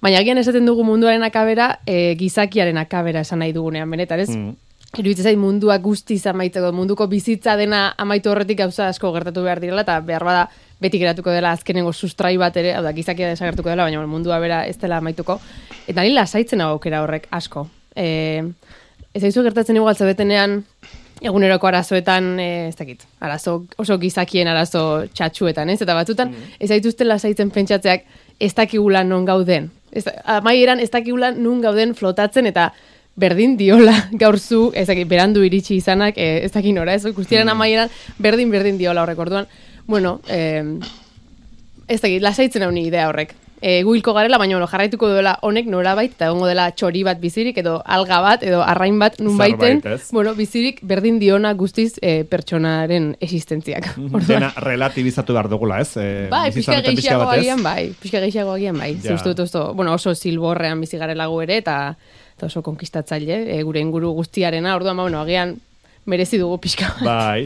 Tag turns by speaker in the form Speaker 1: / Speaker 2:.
Speaker 1: Baina agian esaten dugu munduaren akabera, e, gizakiaren akabera esan nahi dugunean, benetan, ez? Mm. Iruditzen zait mundua guztiz amaitzeko, munduko bizitza dena amaitu horretik gauza asko gertatu behar direla, eta behar bada beti geratuko dela azkenengo sustrai bat ere, hau da, gizakia desagertuko dela, baina mundua bera ez dela amaituko. Eta nila lasaitzen aukera horrek asko. E, ez aizu gertatzen igual zabetenean, eguneroko arazoetan, e, ez dakit, arazo, oso gizakien arazo txatxuetan, ez? Eta batzutan, mm. ez aituzten lasaitzen pentsatzeak, ez dakigula non gauden. Ez, amaieran, ez dakigula non gauden flotatzen, eta berdin diola gaur zu, ez dakit, berandu iritsi izanak, e, ez dakit nora, ez? Guztiaren mm. amaieran, berdin, berdin diola horrek orduan. Bueno, eh, ez dakit, lasaitzen hau ni idea horrek e, guilko garela, baina bueno, jarraituko duela honek norabait, eta egongo dela txori bat bizirik, edo alga bat, edo arrain bat nun baiten, bueno, bizirik berdin diona guztiz e, pertsonaren existentziak.
Speaker 2: Dena relativizatu behar dugula, ez?
Speaker 1: E, bai, pixka gehiago agian bai, pixka gehiago agian bai. Ja. Zuztu, bueno, oso silborrean bizi garela gu ere, eta, oso konkistatzaile, e, gure inguru guztiarena, orduan, ba, bueno, agian merezi dugu pixka.
Speaker 2: Bai,